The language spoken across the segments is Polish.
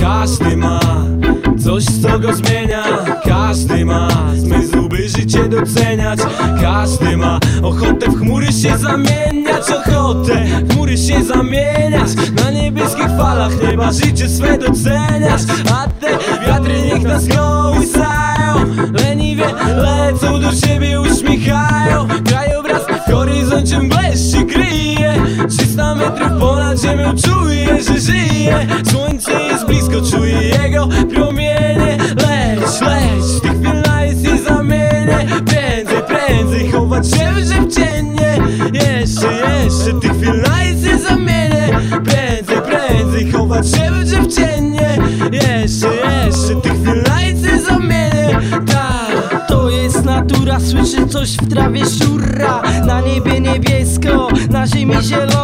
Każdy ma Coś co go zmienia. Każdy ma zmysł by życie doceniać. Każdy ma ochotę w chmury się zamieniać. Ochotę w chmury się zamieniać. Na niebieskich falach nieba życie swe doceniać. A te wiatry niech nas kołysają Leniwie lecą do siebie uśmiechają jego promienie. Leć, leć, tych chwil na jest zamienię. Prędzej, prędzej, chować się, w cienie Jeszcze, jeszcze, tych chwil na jest zamienię. Prędzej, prędzej, chować się, w cienie Jeszcze, jeszcze, tych chwil na jest zamienię. Tak To jest natura, słyszy coś w trawie szurra Na niebie niebiesko, na ziemi zielono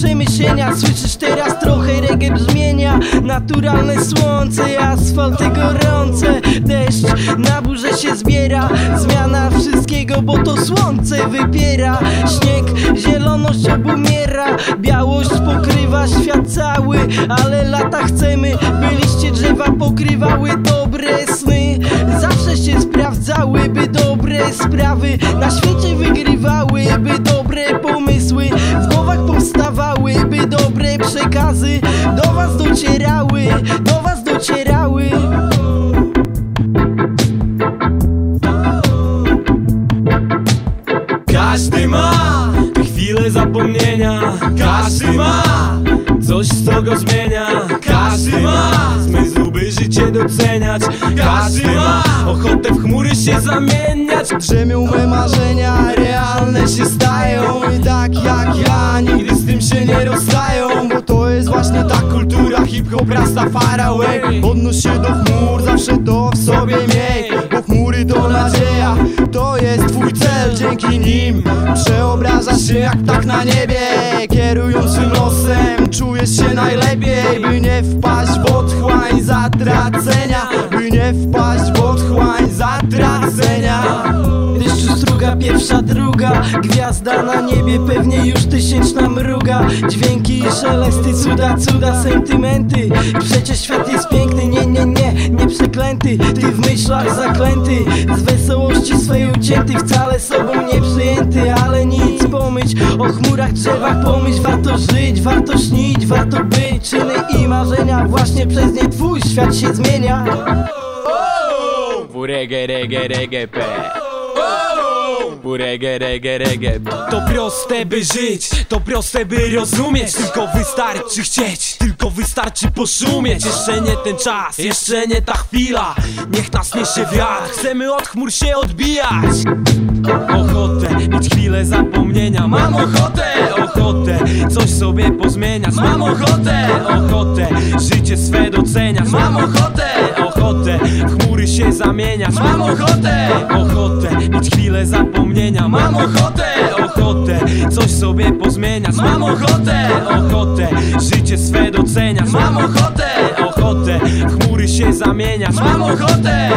przemyślenia Słyszysz teraz trochę reggae brzmienia. Naturalne słońce, asfalty gorące. Deszcz na burzę się zbiera Zmiana wszystkiego, bo to słońce wypiera. Śnieg, zieloność obumiera Białość pokrywa świat cały. Ale lata chcemy, by liście drzewa pokrywały dobre sny. Zawsze się sprawdzały, by dobre sprawy Na świecie wygrywały, by dobre pomysły. W dobre przekazy. Do was docierały, do was docierały. Każdy ma te chwile zapomnienia. Każdy ma coś co go zmienia. Każdy ma zmysł by życie doceniać. Każdy ma ochotę w chmury się zamieniać. Drzemią me marzenia, realne się stają hip-hop Rastafari Odnoś się do chmur, zawsze to w sobie miej Bo chmury to nadzieja, to jest twój cel Dzięki nim przeobrażasz się jak ptak na niebie. Kierując losem, czujesz się najlepiej By nie wpaść w otchłań zatracenia pierwsza, druga. Gwiazda na niebie, pewnie już tysięczna mruga. Dźwięki i szelesty, cuda, cuda, sentymenty. Przecież świat jest piękny, nie, nie, nie, nie przeklęty. Ty w myślach zaklęty, z wesołości swej ucięty Wcale sobą nie przyjęty, ale nic pomyć O chmurach, drzewach pomyśl, warto żyć, warto śnić, warto być. Czyny i marzenia, właśnie przez nie twój świat się zmienia. Reggae, reggae, reggae, pe. Bu reggae, reggae, reggae. To proste by żyć, to proste by rozumieć. Tylko wystarczy chcieć, tylko wystarczy poszumieć. Jeszcze nie ten czas, jeszcze nie ta chwila. Niech nas niesie wiatr, chcemy od chmur się odbijać. Ochotę mieć chwilę zapomnienia. Mam ochotę, ochotę coś sobie pozmieniać. Mam ochotę, ochotę życie swe doceniać. Mam ochotę, ochotę w chmury się zamieniać. Mam ochotę, ochotę mieć chwilę zapomnienia. Mam ochotę, ochotę coś sobie pozmieniać. Mam ochotę, ochotę życie swe doceniać. Mam ochotę, ochotę w chmury się zamieniać. Mam ochotę,